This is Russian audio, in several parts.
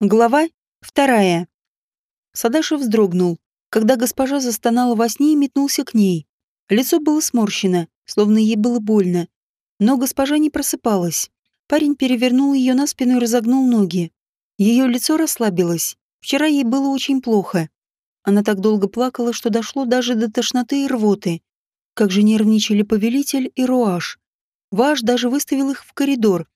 Глава вторая. Садашев вздрогнул, когда госпожа застонала во сне и метнулся к ней. Лицо было сморщено, словно ей было больно. Но госпожа не просыпалась. Парень перевернул ее на спину и разогнул ноги. Ее лицо расслабилось. Вчера ей было очень плохо. Она так долго плакала, что дошло даже до тошноты и рвоты. Как же нервничали повелитель и Руаш. Ваш даже выставил их в коридор,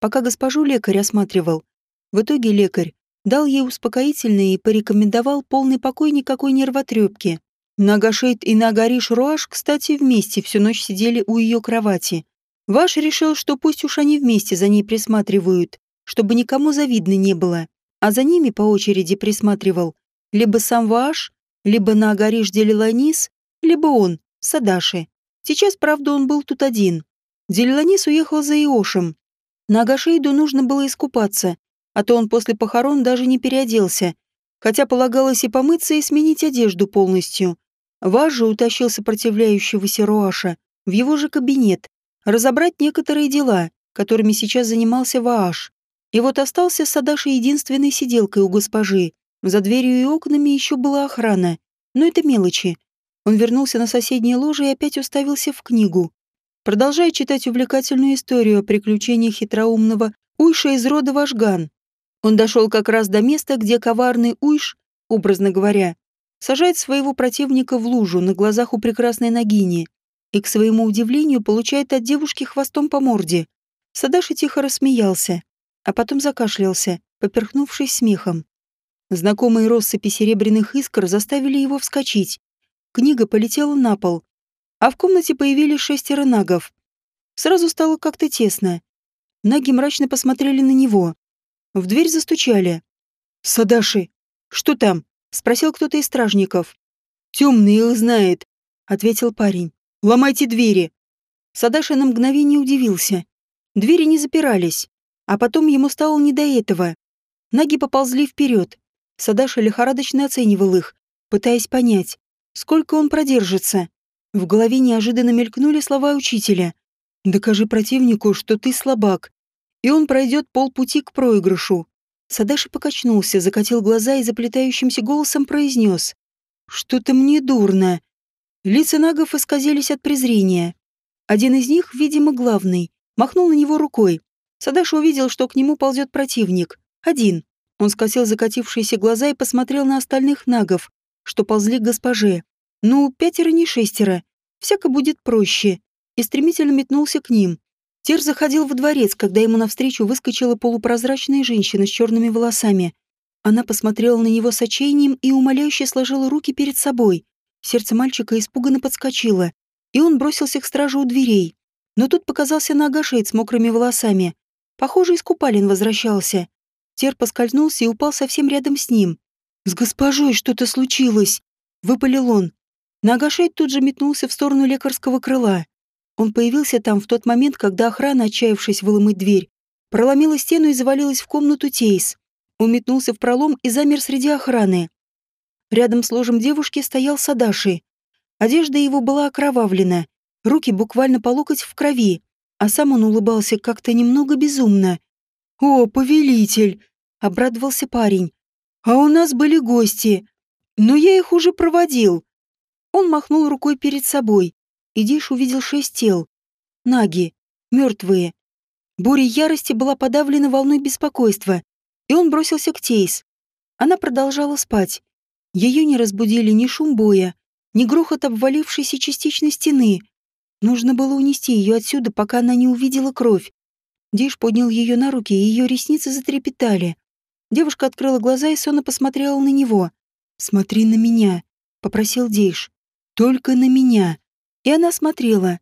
пока госпожу лекарь осматривал. В итоге лекарь дал ей успокоительное и порекомендовал полный покой никакой нервотрепки. Нагашейд и Нагариш Руаш, кстати, вместе всю ночь сидели у ее кровати. Ваш решил, что пусть уж они вместе за ней присматривают, чтобы никому завидно не было. А за ними по очереди присматривал либо сам Ваш, либо Нагариш Делиланис, либо он, Садаши. Сейчас, правда, он был тут один. Делиланис уехал за Иошем. На Агашейду нужно было искупаться, а то он после похорон даже не переоделся, хотя полагалось и помыться, и сменить одежду полностью. Ваш же утащил сопротивляющегося Руаша в его же кабинет, разобрать некоторые дела, которыми сейчас занимался Вааш. И вот остался с Садашей единственной сиделкой у госпожи. За дверью и окнами еще была охрана. Но это мелочи. Он вернулся на соседнее ложе и опять уставился в книгу. Продолжая читать увлекательную историю о приключениях хитроумного Уйша из рода Вашган, он дошел как раз до места, где коварный Уйш, образно говоря, сажает своего противника в лужу на глазах у прекрасной Нагини и, к своему удивлению, получает от девушки хвостом по морде. Садаши тихо рассмеялся, а потом закашлялся, поперхнувшись смехом. Знакомые россыпи серебряных искр заставили его вскочить. Книга полетела на пол, а в комнате появились шестеро нагов. Сразу стало как-то тесно. Наги мрачно посмотрели на него. В дверь застучали. «Садаши, что там?» — спросил кто-то из стражников. «Темный их знает», — ответил парень. «Ломайте двери». Садаши на мгновение удивился. Двери не запирались, а потом ему стало не до этого. Наги поползли вперед. Садаша лихорадочно оценивал их, пытаясь понять, сколько он продержится. В голове неожиданно мелькнули слова учителя. «Докажи противнику, что ты слабак, и он пройдет полпути к проигрышу. Садаши покачнулся, закатил глаза и заплетающимся голосом произнес. «Что-то мне дурно». Лица нагов исказились от презрения. Один из них, видимо, главный, махнул на него рукой. Садаши увидел, что к нему ползет противник. Один. Он скосил закатившиеся глаза и посмотрел на остальных нагов, что ползли к госпоже. Ну, пятеро не шестеро. Всяко будет проще. И стремительно метнулся к ним. Тер заходил во дворец, когда ему навстречу выскочила полупрозрачная женщина с черными волосами. Она посмотрела на него с отчаянием и умоляюще сложила руки перед собой. Сердце мальчика испуганно подскочило, и он бросился к стражу у дверей. Но тут показался Нагашейд с мокрыми волосами. Похоже, из купалин возвращался. Тер поскользнулся и упал совсем рядом с ним. «С госпожой что-то случилось!» — выпалил он. Нагашейд тут же метнулся в сторону лекарского крыла. Он появился там в тот момент, когда охрана, отчаявшись выломать дверь, проломила стену и завалилась в комнату Тейс. Он метнулся в пролом и замер среди охраны. Рядом с ложем девушки стоял Садаши. Одежда его была окровавлена, руки буквально по локоть в крови, а сам он улыбался как-то немного безумно. «О, повелитель!» — обрадовался парень. «А у нас были гости, но я их уже проводил». Он махнул рукой перед собой, и Диш увидел шесть тел. Наги, мертвые. Буря ярости была подавлена волной беспокойства, и он бросился к Тейс. Она продолжала спать. Ее не разбудили ни шум боя, ни грохот обвалившейся частичной стены. Нужно было унести ее отсюда, пока она не увидела кровь. Диш поднял ее на руки, и ее ресницы затрепетали. Девушка открыла глаза и сонно посмотрела на него. «Смотри на меня», — попросил Диш. «Только на меня». И она смотрела,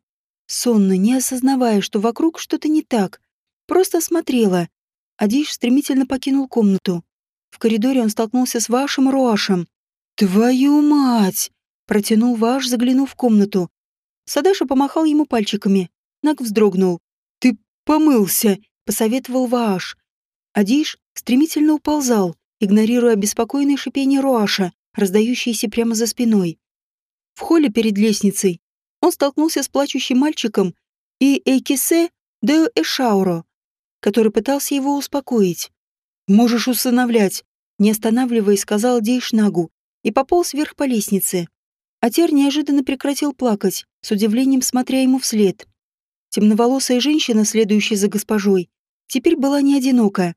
сонно, не осознавая, что вокруг что-то не так. Просто смотрела. Адиш стремительно покинул комнату. В коридоре он столкнулся с вашим Руашем. «Твою мать!» — протянул Ваш, заглянув в комнату. Садаша помахал ему пальчиками. Нак вздрогнул. «Ты помылся!» — посоветовал Вааш. Адиш стремительно уползал, игнорируя беспокойное шипение Руаша, раздающееся прямо за спиной. В холле перед лестницей он столкнулся с плачущим мальчиком и Эйкисе де Эшауро, который пытался его успокоить. «Можешь усыновлять», — не останавливаясь, сказал Дейшнагу и пополз вверх по лестнице. Атер неожиданно прекратил плакать, с удивлением смотря ему вслед. Темноволосая женщина, следующая за госпожой, теперь была не одинока.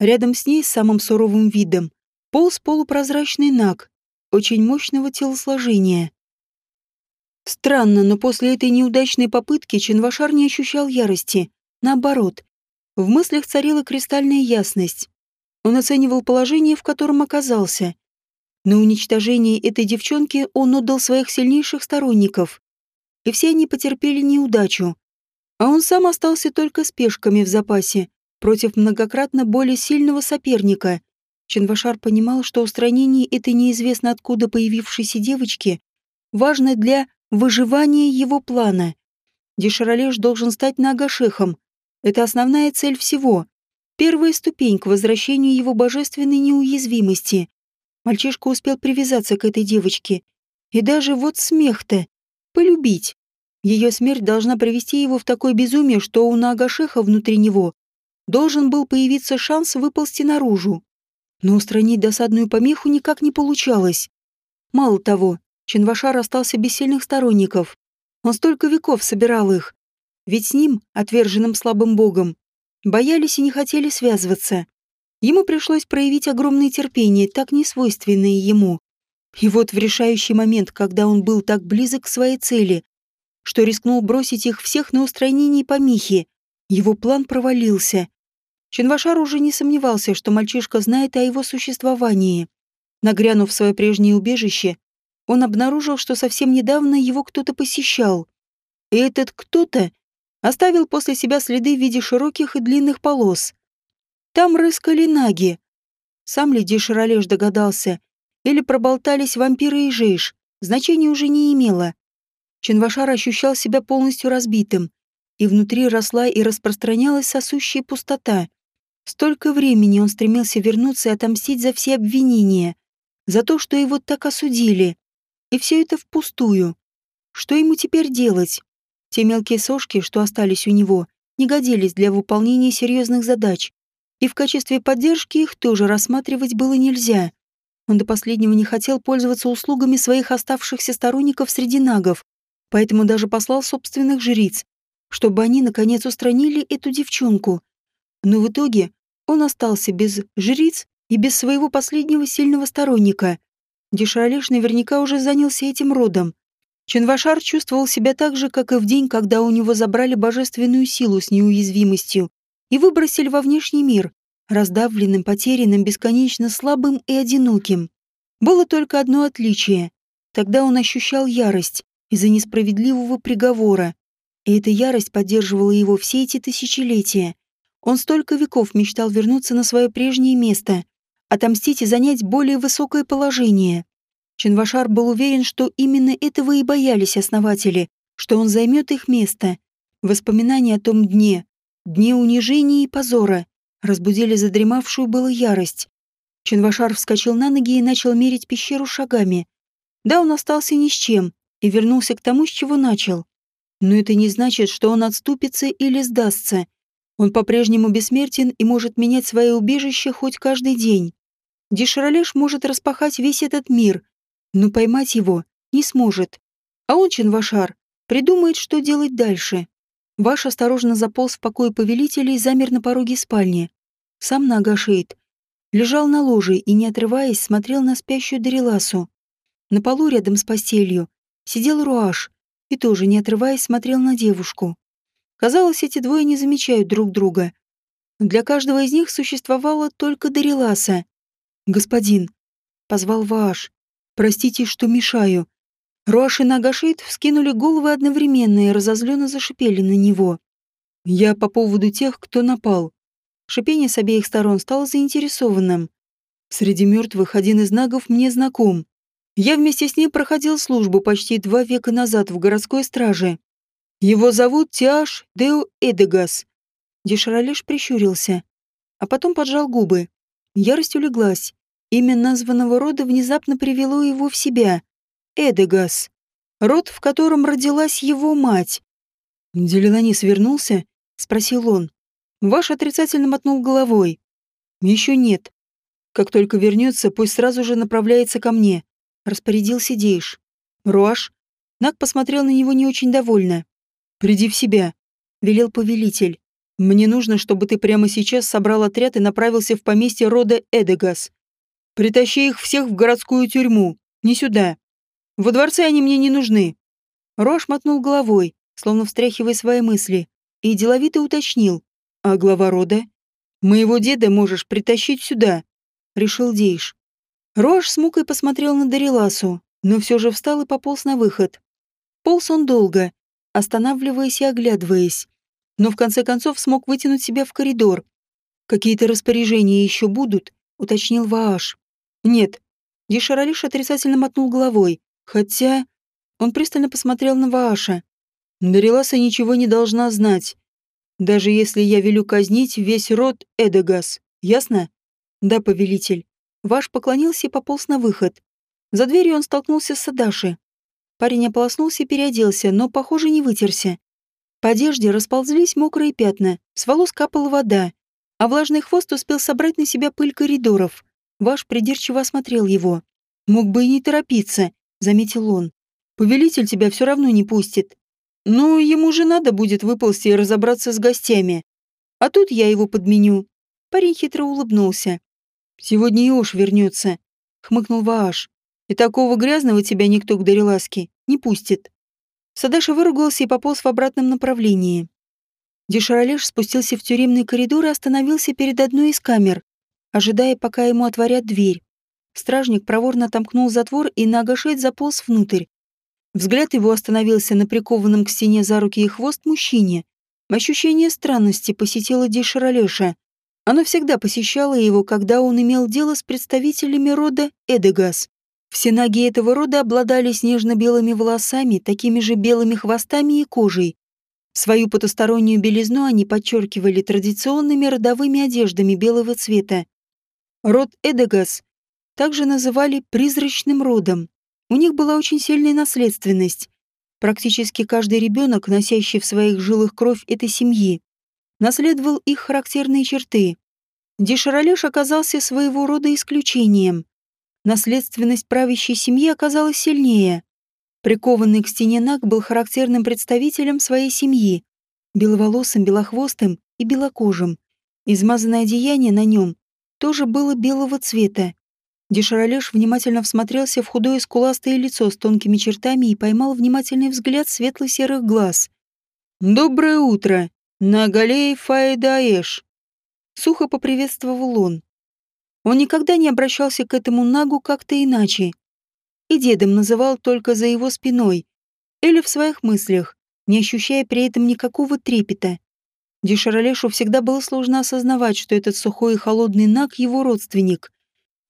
Рядом с ней, с самым суровым видом, полз полупрозрачный наг, очень мощного телосложения. Странно, но после этой неудачной попытки Чинвашар не ощущал ярости. Наоборот, в мыслях царила кристальная ясность. Он оценивал положение, в котором оказался. На уничтожение этой девчонки он отдал своих сильнейших сторонников. И все они потерпели неудачу. А он сам остался только с пешками в запасе против многократно более сильного соперника. Чинвашар понимал, что устранение этой неизвестно откуда появившейся девочки важно для выживания его плана. Деширалеш должен стать Нагашехом. Это основная цель всего. Первая ступень к возвращению его божественной неуязвимости. Мальчишка успел привязаться к этой девочке. И даже вот смех-то. Полюбить. Ее смерть должна привести его в такое безумие, что у Нагашеха внутри него должен был появиться шанс выползти наружу. Но устранить досадную помеху никак не получалось. Мало того, Чинвашар остался без сильных сторонников. Он столько веков собирал их. Ведь с ним, отверженным слабым богом, боялись и не хотели связываться. Ему пришлось проявить огромное терпение, так несвойственное ему. И вот в решающий момент, когда он был так близок к своей цели, что рискнул бросить их всех на устранение помехи, его план провалился. Чинвашар уже не сомневался, что мальчишка знает о его существовании. Нагрянув в свое прежнее убежище, он обнаружил, что совсем недавно его кто-то посещал. И этот кто-то оставил после себя следы в виде широких и длинных полос. Там рыскали наги. Сам ли Деширалеш догадался? Или проболтались вампиры и жейш? Значения уже не имело. Чинвашар ощущал себя полностью разбитым, и внутри росла и распространялась сосущая пустота. Столько времени он стремился вернуться и отомстить за все обвинения, за то, что его так осудили. И все это впустую. Что ему теперь делать? Те мелкие сошки, что остались у него, не годились для выполнения серьезных задач и в качестве поддержки их тоже рассматривать было нельзя. Он до последнего не хотел пользоваться услугами своих оставшихся сторонников среди нагов, поэтому даже послал собственных жриц, чтобы они наконец устранили эту девчонку. Но в итоге он остался без жриц и без своего последнего сильного сторонника. Дешалеш наверняка уже занялся этим родом. Ченвашар чувствовал себя так же, как и в день, когда у него забрали божественную силу с неуязвимостью и выбросили во внешний мир, раздавленным, потерянным, бесконечно слабым и одиноким. Было только одно отличие. Тогда он ощущал ярость из-за несправедливого приговора, и эта ярость поддерживала его все эти тысячелетия. Он столько веков мечтал вернуться на свое прежнее место, отомстить и занять более высокое положение. Чинвашар был уверен, что именно этого и боялись основатели, что он займет их место. Воспоминания о том дне, Дни унижения и позора разбудили задремавшую было ярость. Чинвашар вскочил на ноги и начал мерить пещеру шагами. Да, он остался ни с чем и вернулся к тому, с чего начал. Но это не значит, что он отступится или сдастся. Он по-прежнему бессмертен и может менять свое убежище хоть каждый день. Деширалеш может распахать весь этот мир, но поймать его не сможет. А он, Чинвашар, придумает, что делать дальше. Ваш осторожно заполз в покой повелителя и замер на пороге спальни. Сам Нагашейд лежал на ложе и, не отрываясь, смотрел на спящую Дариласу. На полу рядом с постелью сидел Руаш и тоже, не отрываясь, смотрел на девушку. Казалось, эти двое не замечают друг друга. Для каждого из них существовала только Дариласа. «Господин», — позвал Вааш, — «простите, что мешаю. Руаш и Нагашит вскинули головы одновременно и разозленно зашипели на него. «Я по поводу тех, кто напал». Шипение с обеих сторон стало заинтересованным. Среди мертвых один из нагов мне знаком. Я вместе с ним проходил службу почти два века назад в городской страже. Его зовут Тиаш Део Эдегас. Деширалеш прищурился, а потом поджал губы. Ярость улеглась. Имя названного рода внезапно привело его в себя. Эдегас, род, в котором родилась его мать. «Делиланис вернулся?» — спросил он. Ваш отрицательно мотнул головой. Еще нет. Как только вернется, пусть сразу же направляется ко мне. Распорядился Дейш. Руаш? Нак посмотрел на него не очень довольно. «Приди в себя», — велел повелитель. «Мне нужно, чтобы ты прямо сейчас собрал отряд и направился в поместье рода Эдегас. Притащи их всех в городскую тюрьму, не сюда. Во дворце они мне не нужны». Рош мотнул головой, словно встряхивая свои мысли, и деловито уточнил. «А глава рода?» «Моего деда можешь притащить сюда», — решил Дейш. Рош с мукой посмотрел на Дариласу, но все же встал и пополз на выход. Полз он долго, останавливаясь и оглядываясь, но в конце концов смог вытянуть себя в коридор. «Какие-то распоряжения еще будут?» — уточнил Вааш. «Нет». Дешаралиш отрицательно мотнул головой, хотя... Он пристально посмотрел на Вааша. «Дариласа ничего не должна знать. Даже если я велю казнить весь род Эдегас. Ясно?» «Да, повелитель». Ваш поклонился и пополз на выход. За дверью он столкнулся с Садаши. Парень ополоснулся и переоделся, но, похоже, не вытерся. По одежде расползлись мокрые пятна, с волос капала вода, а влажный хвост успел собрать на себя пыль коридоров. Ваш придирчиво осмотрел его. «Мог бы и не торопиться», — заметил он. «Повелитель тебя все равно не пустит. Ну, ему же надо будет выползти и разобраться с гостями. А тут я его подменю». Парень хитро улыбнулся. «Сегодня Иош вернется», — хмыкнул Вааш. И такого грязного тебя никто к Дариласке не пустит. Садаша выругался и пополз в обратном направлении. Дешаролеш спустился в тюремный коридор и остановился перед одной из камер, ожидая, пока ему отворят дверь. Стражник проворно отомкнул затвор и на агашет заполз внутрь. Взгляд его остановился на прикованном к стене за руки и хвост мужчине. Ощущение странности посетило Дешаролеша. Оно всегда посещало его, когда он имел дело с представителями рода Эдегас. Все ноги этого рода обладали снежно-белыми волосами, такими же белыми хвостами и кожей. Свою потустороннюю белизну они подчеркивали традиционными родовыми одеждами белого цвета. Род Эдегас также называли призрачным родом. У них была очень сильная наследственность. Практически каждый ребенок, носящий в своих жилах кровь этой семьи, наследовал их характерные черты. Деширалеш оказался своего рода исключением наследственность правящей семьи оказалась сильнее. Прикованный к стене Наг был характерным представителем своей семьи, беловолосым, белохвостым и белокожим. Измазанное одеяние на нем тоже было белого цвета. Дешаролеш внимательно всмотрелся в худое скуластое лицо с тонкими чертами и поймал внимательный взгляд светло-серых глаз. «Доброе утро, Нагалей Фаэдаэш!» Сухо поприветствовал он. Он никогда не обращался к этому Нагу как-то иначе. И дедом называл только за его спиной или в своих мыслях, не ощущая при этом никакого трепета. Дешаролешу всегда было сложно осознавать, что этот сухой и холодный Наг — его родственник.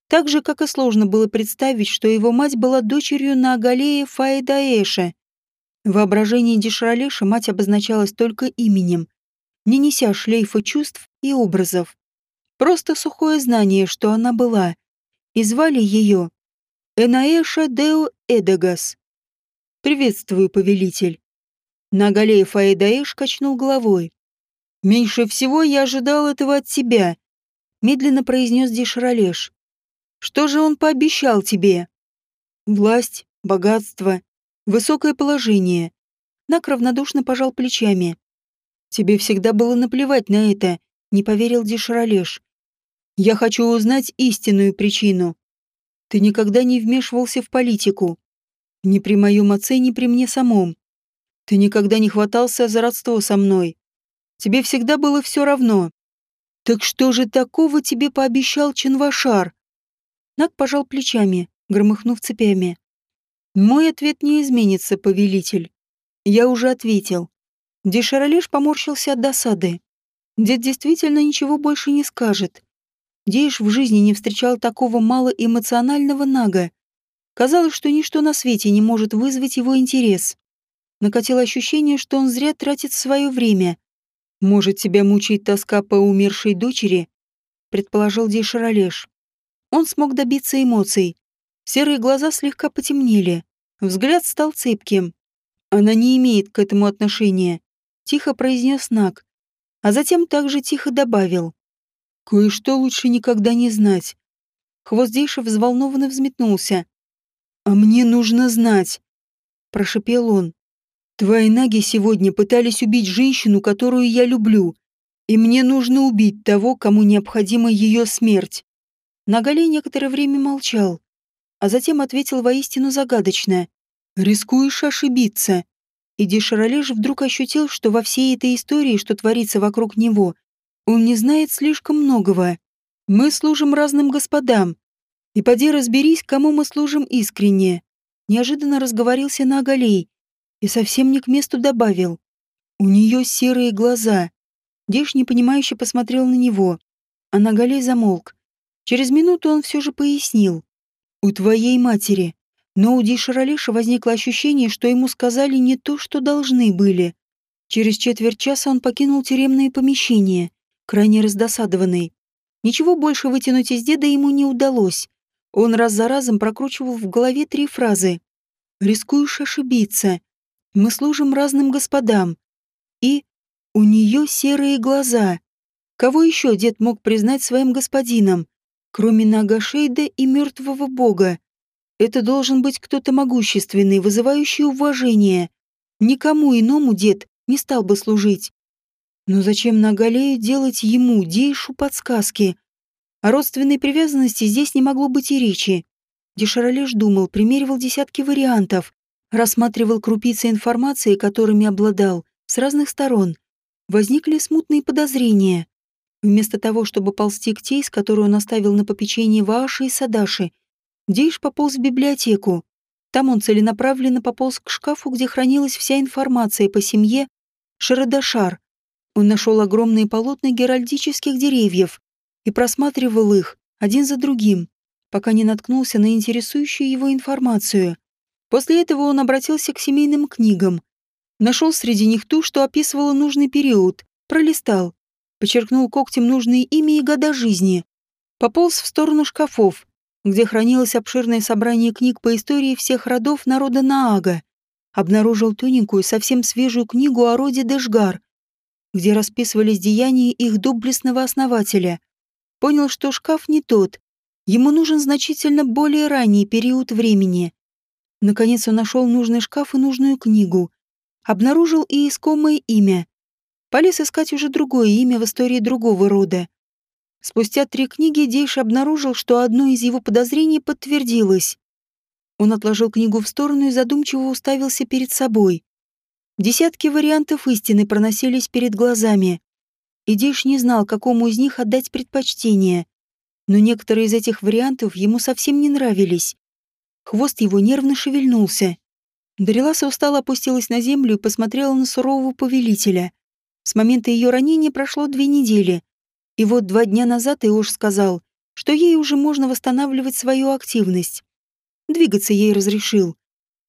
Так же, как и сложно было представить, что его мать была дочерью Нагалея Фаидаэша. В воображении Дешаролеша мать обозначалась только именем, не неся шлейфа чувств и образов. Просто сухое знание, что она была. И звали ее Энаэша Део Эдегас. «Приветствую, повелитель». Нагалеев Аэдаэш качнул головой. «Меньше всего я ожидал этого от тебя», — медленно произнес Дишралеш. «Что же он пообещал тебе?» «Власть, богатство, высокое положение». Нак равнодушно пожал плечами. «Тебе всегда было наплевать на это», — не поверил Дишралеш. Я хочу узнать истинную причину. Ты никогда не вмешивался в политику. Ни при моем отце, ни при мне самом. Ты никогда не хватался за родство со мной. Тебе всегда было все равно. Так что же такого тебе пообещал Чинвашар? Нак пожал плечами, громыхнув цепями. Мой ответ не изменится, повелитель. Я уже ответил. Дешаролеш поморщился от досады. Дед действительно ничего больше не скажет. Дейш в жизни не встречал такого малоэмоционального нага. Казалось, что ничто на свете не может вызвать его интерес. Накатило ощущение, что он зря тратит свое время. «Может, тебя мучает тоска по умершей дочери?» — предположил Дейш Ролеш. Он смог добиться эмоций. Серые глаза слегка потемнели. Взгляд стал цепким. «Она не имеет к этому отношения», — тихо произнес Наг, а затем также тихо добавил. Кое-что лучше никогда не знать. Хвост Дейша взволнованно взметнулся. «А мне нужно знать», — прошепел он. «Твои наги сегодня пытались убить женщину, которую я люблю, и мне нужно убить того, кому необходима ее смерть». Нагалей некоторое время молчал, а затем ответил воистину загадочно. «Рискуешь ошибиться». И Деширалеш вдруг ощутил, что во всей этой истории, что творится вокруг него, он не знает слишком многого. Мы служим разным господам. И поди разберись, кому мы служим искренне. Неожиданно разговорился на Агалей и совсем не к месту добавил. У нее серые глаза. Деш непонимающе посмотрел на него, а Нагалей замолк. Через минуту он все же пояснил. «У твоей матери но у Дишаралиша возникло ощущение, что ему сказали не то, что должны были. Через четверть часа он покинул тюремное помещение, крайне раздосадованный. Ничего больше вытянуть из деда ему не удалось. Он раз за разом прокручивал в голове три фразы. «Рискуешь ошибиться», «Мы служим разным господам» и «У нее серые глаза». Кого еще дед мог признать своим господином, кроме Нагашейда и мертвого бога? Это должен быть кто-то могущественный, вызывающий уважение. Никому иному дед не стал бы служить. Но зачем Нагалею делать ему, Дейшу, подсказки? О родственной привязанности здесь не могло быть и речи. Дешаролеш думал, примеривал десятки вариантов, рассматривал крупицы информации, которыми обладал, с разных сторон. Возникли смутные подозрения. Вместо того, чтобы ползти к Тейс, которую он оставил на попечении Ваши и Садаши, Дейш пополз в библиотеку. Там он целенаправленно пополз к шкафу, где хранилась вся информация по семье Шарадашар. Он нашел огромные полотна геральдических деревьев и просматривал их один за другим, пока не наткнулся на интересующую его информацию. После этого он обратился к семейным книгам. Нашел среди них ту, что описывала нужный период, пролистал, подчеркнул когтем нужные имя и года жизни. Пополз в сторону шкафов, где хранилось обширное собрание книг по истории всех родов народа Наага, обнаружил тоненькую, совсем свежую книгу о роде Дэшгар, где расписывались деяния их доблестного основателя. Понял, что шкаф не тот, ему нужен значительно более ранний период времени. Наконец он нашел нужный шкаф и нужную книгу. Обнаружил и искомое имя. Полез искать уже другое имя в истории другого рода. Спустя три книги Дейш обнаружил, что одно из его подозрений подтвердилось. Он отложил книгу в сторону и задумчиво уставился перед собой. Десятки вариантов истины проносились перед глазами. И Дейш не знал, какому из них отдать предпочтение. Но некоторые из этих вариантов ему совсем не нравились. Хвост его нервно шевельнулся. Дариласа устало опустилась на землю и посмотрела на сурового повелителя. С момента ее ранения прошло две недели. И вот два дня назад Иош сказал, что ей уже можно восстанавливать свою активность. Двигаться ей разрешил.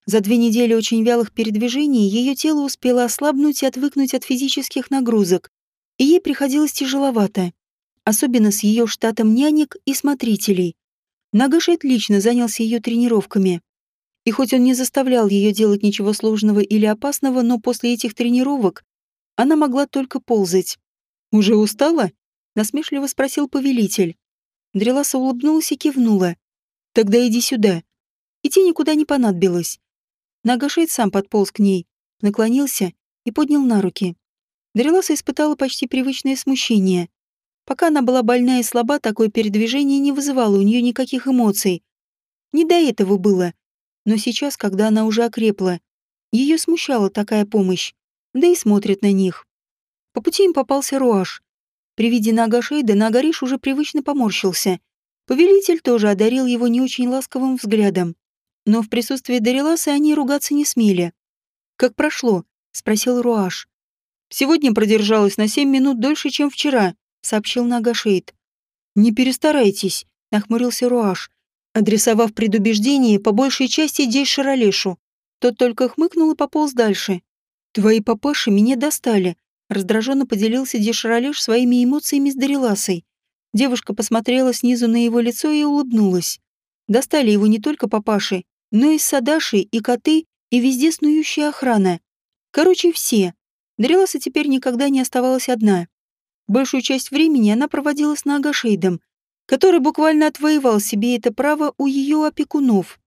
За две недели очень вялых передвижений ее тело успело ослабнуть и отвыкнуть от физических нагрузок, и ей приходилось тяжеловато, особенно с ее штатом нянек и смотрителей. Нагашет лично занялся ее тренировками. И хоть он не заставлял ее делать ничего сложного или опасного, но после этих тренировок она могла только ползать. «Уже устала?» насмешливо спросил повелитель. Дреласа улыбнулась и кивнула. «Тогда иди сюда». Идти никуда не понадобилось. Нагашейд сам подполз к ней, наклонился и поднял на руки. Дреласа испытала почти привычное смущение. Пока она была больна и слаба, такое передвижение не вызывало у нее никаких эмоций. Не до этого было. Но сейчас, когда она уже окрепла, ее смущала такая помощь, да и смотрит на них. По пути им попался Руаш. При виде Нага Шейда Нагариш уже привычно поморщился. Повелитель тоже одарил его не очень ласковым взглядом. Но в присутствии Дариласа они ругаться не смели. «Как прошло?» — спросил Руаш. «Сегодня продержалась на семь минут дольше, чем вчера», — сообщил Нагашейд. «Не перестарайтесь», — нахмурился Руаш, адресовав предубеждение по большей части Дейш Шаролешу. Тот только хмыкнул и пополз дальше. «Твои папаши меня достали», Раздраженно поделился Деширалеш своими эмоциями с Дариласой. Девушка посмотрела снизу на его лицо и улыбнулась. Достали его не только папаши, но и Садаши, и коты, и везде снующая охрана. Короче, все. Дариласа теперь никогда не оставалась одна. Большую часть времени она проводила с Нагашейдом, который буквально отвоевал себе это право у ее опекунов.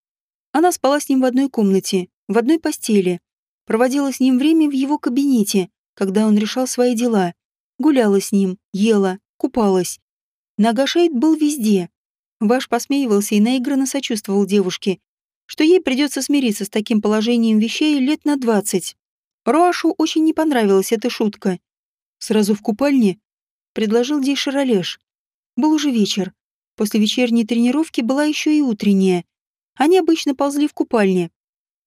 Она спала с ним в одной комнате, в одной постели, проводила с ним время в его кабинете, когда он решал свои дела, гуляла с ним, ела, купалась. Нагашейд был везде. Ваш посмеивался и наигранно сочувствовал девушке, что ей придется смириться с таким положением вещей лет на двадцать. Руашу очень не понравилась эта шутка. Сразу в купальне предложил Дейшаролеш. Был уже вечер. После вечерней тренировки была еще и утренняя. Они обычно ползли в купальне.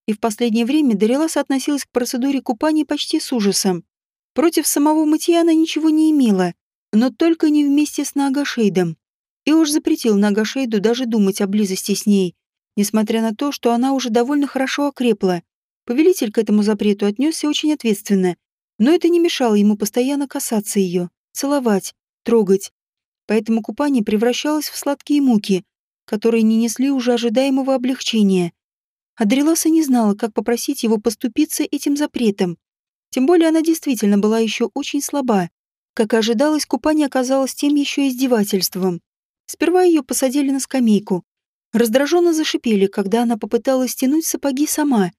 И в последнее время Дариласа относилась к процедуре купания почти с ужасом. Против самого мытья она ничего не имела, но только не вместе с Нагашейдом. И уж запретил Нагашейду даже думать о близости с ней, несмотря на то, что она уже довольно хорошо окрепла. Повелитель к этому запрету отнесся очень ответственно, но это не мешало ему постоянно касаться ее, целовать, трогать, поэтому купание превращалось в сладкие муки, которые не несли уже ожидаемого облегчения. Адреласа не знала, как попросить его поступиться этим запретом. Тем более она действительно была еще очень слаба. Как и ожидалось, купание оказалось тем еще издевательством. Сперва ее посадили на скамейку. Раздраженно зашипели, когда она попыталась стянуть сапоги сама.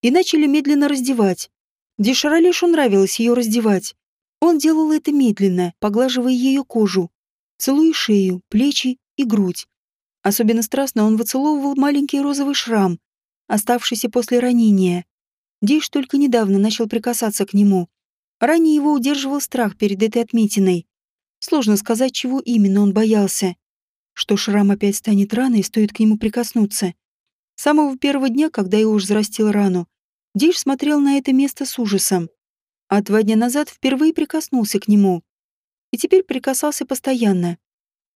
И начали медленно раздевать. Дешаралишу нравилось ее раздевать. Он делал это медленно, поглаживая ее кожу, целуя шею, плечи и грудь. Особенно страстно он выцеловывал маленький розовый шрам, оставшийся после ранения. Диш только недавно начал прикасаться к нему. Ранее его удерживал страх перед этой отметиной. Сложно сказать, чего именно он боялся. Что шрам опять станет раной, стоит к нему прикоснуться. С самого первого дня, когда его уж зарастил рану, Диш смотрел на это место с ужасом. А два дня назад впервые прикоснулся к нему и теперь прикасался постоянно.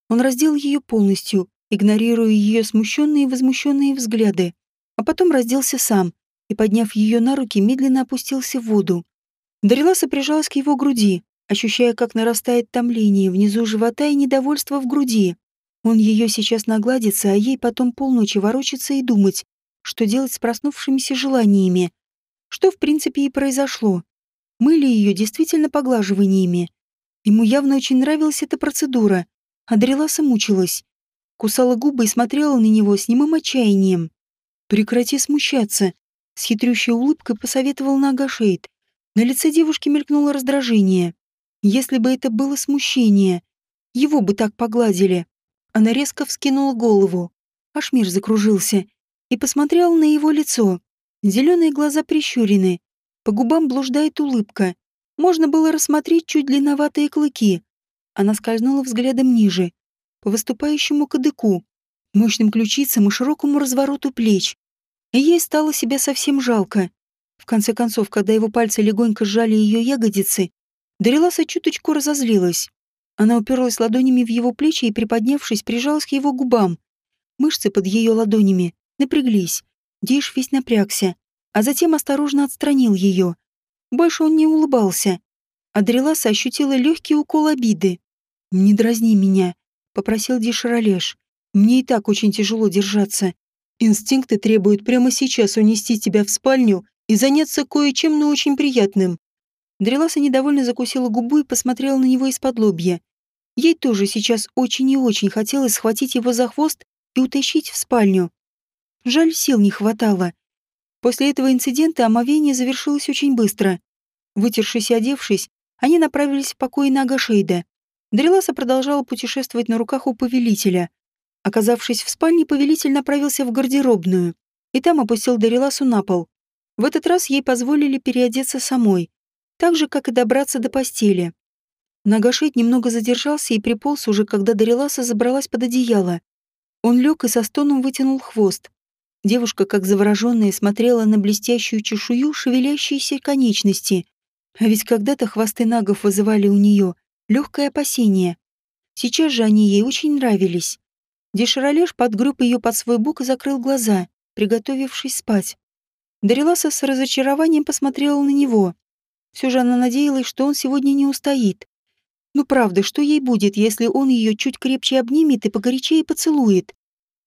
Он раздел ее полностью, игнорируя ее смущенные и возмущенные взгляды, а потом разделся сам и, подняв ее на руки, медленно опустился в воду. Дариласа прижалась к его груди, ощущая, как нарастает томление внизу живота и недовольство в груди. Он ее сейчас нагладится, а ей потом полночи ворочаться и думать, что делать с проснувшимися желаниями. Что, в принципе, и произошло. Мыли ее действительно поглаживаниями, Ему явно очень нравилась эта процедура. Адреласа мучилась. Кусала губы и смотрела на него с немым отчаянием. «Прекрати смущаться», — с хитрющей улыбкой посоветовал Нагашейд. На лице девушки мелькнуло раздражение. Если бы это было смущение, его бы так погладили. Она резко вскинула голову. Аж мир закружился. И посмотрела на его лицо. Зеленые глаза прищурены. По губам блуждает улыбка. Можно было рассмотреть чуть длинноватые клыки. Она скользнула взглядом ниже, по выступающему кадыку, мощным ключицам и широкому развороту плеч. И ей стало себя совсем жалко. В конце концов, когда его пальцы легонько сжали ее ягодицы, Дариласа чуточку разозлилась. Она уперлась ладонями в его плечи и, приподнявшись, прижалась к его губам. Мышцы под ее ладонями напряглись. Дейш весь напрягся, а затем осторожно отстранил ее. Больше он не улыбался. Адреласа ощутила легкий укол обиды. «Не дразни меня», — попросил Дишаролеш. «Мне и так очень тяжело держаться. Инстинкты требуют прямо сейчас унести тебя в спальню и заняться кое-чем, но очень приятным». Дреласа недовольно закусила губу и посмотрела на него из-под лобья. Ей тоже сейчас очень и очень хотелось схватить его за хвост и утащить в спальню. Жаль, сил не хватало. После этого инцидента омовение завершилось очень быстро. Вытершись и одевшись, они направились в покой Нагашейда. Дреласа продолжала путешествовать на руках у повелителя. Оказавшись в спальне, повелитель направился в гардеробную и там опустил Дариласу на пол. В этот раз ей позволили переодеться самой, так же, как и добраться до постели. Нагашейд немного задержался и приполз уже, когда Дариласа забралась под одеяло. Он лег и со стоном вытянул хвост. Девушка, как завороженная, смотрела на блестящую чешую шевелящиеся конечности. А ведь когда-то хвосты нагов вызывали у нее легкое опасение. Сейчас же они ей очень нравились. Деширалеш подгреб ее под свой бок и закрыл глаза, приготовившись спать. Дариласа с разочарованием посмотрела на него. Все же она надеялась, что он сегодня не устоит. Ну правда, что ей будет, если он ее чуть крепче обнимет и погорячее поцелует?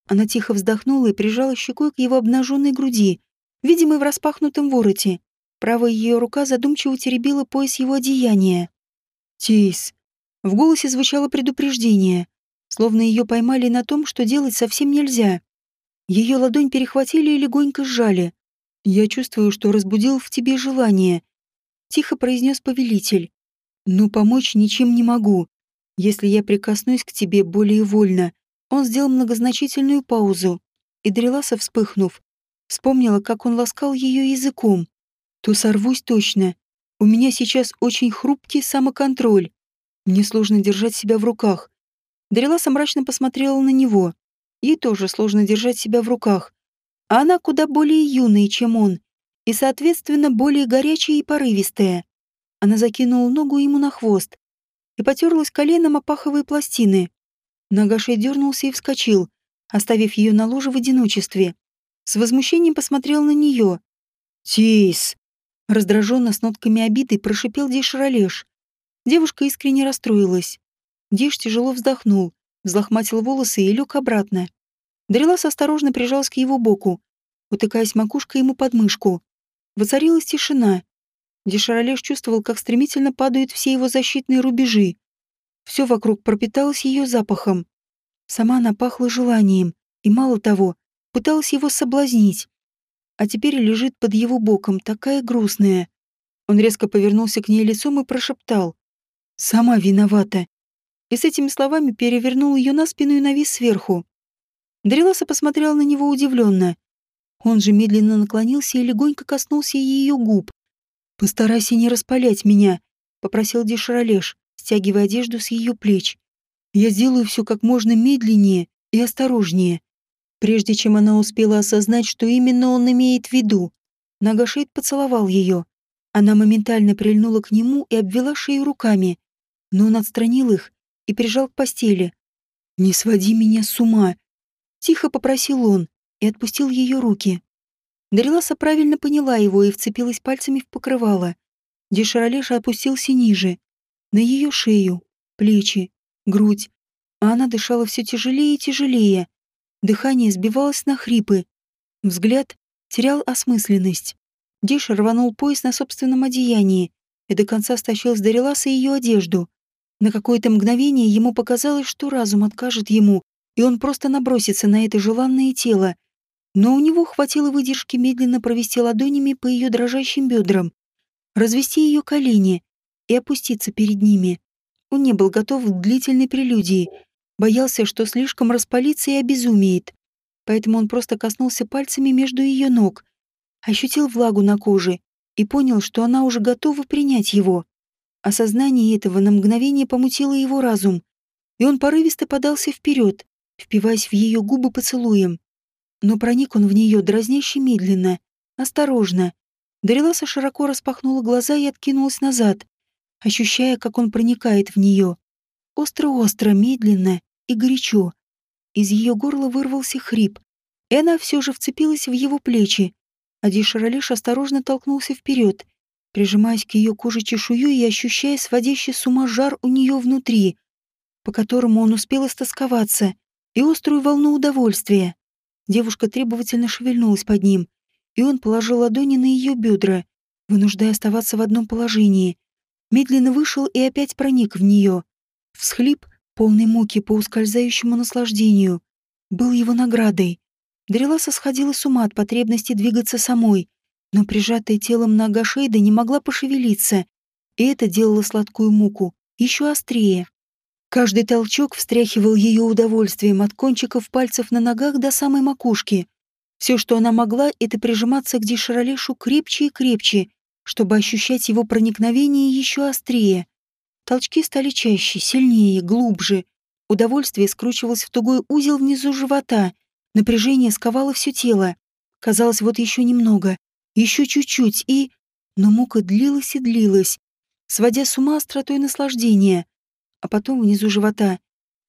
Она тихо вздохнула и прижала щекой к его обнаженной груди, видимой в распахнутом вороте. Правая ее рука задумчиво теребила пояс его одеяния. «Тейс, В голосе звучало предупреждение, словно ее поймали на том, что делать совсем нельзя. Ее ладонь перехватили и легонько сжали. «Я чувствую, что разбудил в тебе желание», — тихо произнес повелитель. «Но помочь ничем не могу. Если я прикоснусь к тебе более вольно». Он сделал многозначительную паузу, и Дреласа, вспыхнув, вспомнила, как он ласкал ее языком. «То сорвусь точно. У меня сейчас очень хрупкий самоконтроль. Мне сложно держать себя в руках. Дариласа мрачно посмотрела на него. Ей тоже сложно держать себя в руках. А она куда более юная, чем он, и, соответственно, более горячая и порывистая. Она закинула ногу ему на хвост и потерлась коленом о паховые пластины. Нагашей дернулся и вскочил, оставив ее на ложе в одиночестве. С возмущением посмотрел на нее. «Тис!» Раздраженно с нотками обиды прошипел Дишаролеш. Девушка искренне расстроилась. Диш тяжело вздохнул, взлохматил волосы и лег обратно. Дарилас осторожно прижалась к его боку, утыкаясь макушкой ему под мышку. Воцарилась тишина. Дешаролеш чувствовал, как стремительно падают все его защитные рубежи. Все вокруг пропиталось ее запахом. Сама она пахла желанием, и мало того, пыталась его соблазнить. А теперь лежит под его боком, такая грустная. Он резко повернулся к ней лицом и прошептал. «Сама виновата и с этими словами перевернул ее на спину и навис сверху. Дреласа посмотрела на него удивленно. Он же медленно наклонился и легонько коснулся ее губ. «Постарайся не распалять меня», — попросил Деширалеш, стягивая одежду с ее плеч. «Я сделаю все как можно медленнее и осторожнее». Прежде чем она успела осознать, что именно он имеет в виду, Нагашейд поцеловал ее. Она моментально прильнула к нему и обвела шею руками, но он отстранил их и прижал к постели. «Не своди меня с ума!» Тихо попросил он и отпустил ее руки. Дариласа правильно поняла его и вцепилась пальцами в покрывало. Дешаролеша опустился ниже, на ее шею, плечи, грудь, а она дышала все тяжелее и тяжелее. Дыхание сбивалось на хрипы. Взгляд терял осмысленность. Диш рванул пояс на собственном одеянии и до конца стащил с Дариласа ее одежду. На какое-то мгновение ему показалось, что разум откажет ему, и он просто набросится на это желанное тело. Но у него хватило выдержки медленно провести ладонями по ее дрожащим бедрам, развести ее колени и опуститься перед ними. Он не был готов к длительной прелюдии, боялся, что слишком распалится и обезумеет. Поэтому он просто коснулся пальцами между ее ног, ощутил влагу на коже и понял, что она уже готова принять его. Осознание этого на мгновение помутило его разум, и он порывисто подался вперед, впиваясь в ее губы поцелуем. Но проник он в нее дразняще медленно, осторожно. Дариласа широко распахнула глаза и откинулась назад, ощущая, как он проникает в нее. Остро-остро, медленно и горячо. Из ее горла вырвался хрип, и она все же вцепилась в его плечи. А Дишаралеш осторожно толкнулся вперед, прижимаясь к ее коже чешуей и ощущая сводящий с ума жар у нее внутри, по которому он успел истосковаться, и острую волну удовольствия. Девушка требовательно шевельнулась под ним, и он положил ладони на ее бедра, вынуждая оставаться в одном положении. Медленно вышел и опять проник в нее. Всхлип, полный муки по ускользающему наслаждению, был его наградой. Дреласа сходила с ума от потребности двигаться самой, но прижатая телом нога Шейда не могла пошевелиться, и это делало сладкую муку еще острее. Каждый толчок встряхивал ее удовольствием от кончиков пальцев на ногах до самой макушки. Все, что она могла, это прижиматься к Дишаролешу крепче и крепче, чтобы ощущать его проникновение еще острее. Толчки стали чаще, сильнее, глубже. Удовольствие скручивалось в тугой узел внизу живота. Напряжение сковало все тело. Казалось, вот еще немного, еще чуть-чуть, и... Но мука длилась и длилась, сводя с ума остротой наслаждения. А потом внизу живота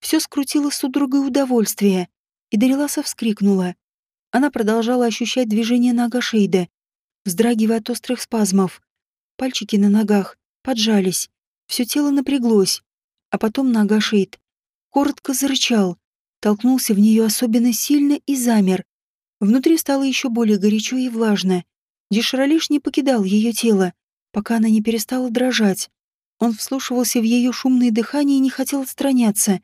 все скрутило судорогой удовольствия, и Дариласа вскрикнула. Она продолжала ощущать движение нога Шейда, вздрагивая от острых спазмов. Пальчики на ногах поджались, все тело напряглось, а потом нога Шейд коротко зарычал, толкнулся в нее особенно сильно и замер. Внутри стало еще более горячо и влажно. Деширалиш не покидал ее тело, пока она не перестала дрожать. Он вслушивался в ее шумное дыхание и не хотел отстраняться,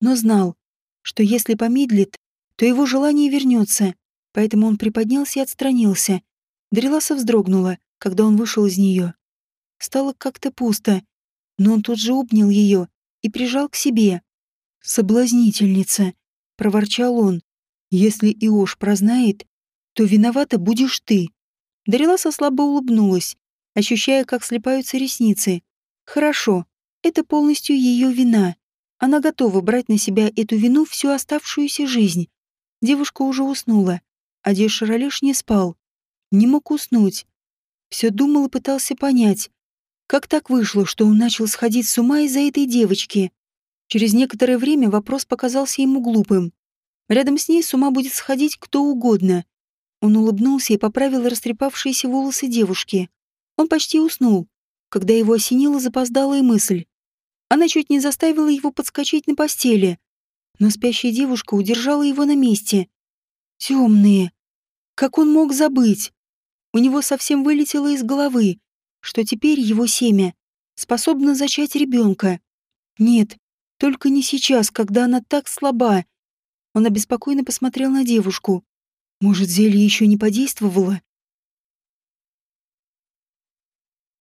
но знал, что если помедлит, то его желание вернется, поэтому он приподнялся и отстранился. Дариласа вздрогнула, когда он вышел из нее. Стало как-то пусто, но он тут же обнял ее и прижал к себе. «Соблазнительница», — проворчал он. «Если Иош прознает, то виновата будешь ты». Дариласа слабо улыбнулась, ощущая, как слепаются ресницы. «Хорошо, это полностью ее вина. Она готова брать на себя эту вину всю оставшуюся жизнь». Девушка уже уснула, а Деширалеш не спал. Не мог уснуть. Все думал и пытался понять, как так вышло, что он начал сходить с ума из-за этой девочки. Через некоторое время вопрос показался ему глупым. Рядом с ней с ума будет сходить кто угодно. Он улыбнулся и поправил растрепавшиеся волосы девушки. Он почти уснул, когда его осенила запоздалая мысль. Она чуть не заставила его подскочить на постели. Но спящая девушка удержала его на месте. Темные. Как он мог забыть? У него совсем вылетело из головы, что теперь его семя способно зачать ребенка. Нет, только не сейчас, когда она так слаба. Он обеспокоенно посмотрел на девушку. Может, зелье еще не подействовало?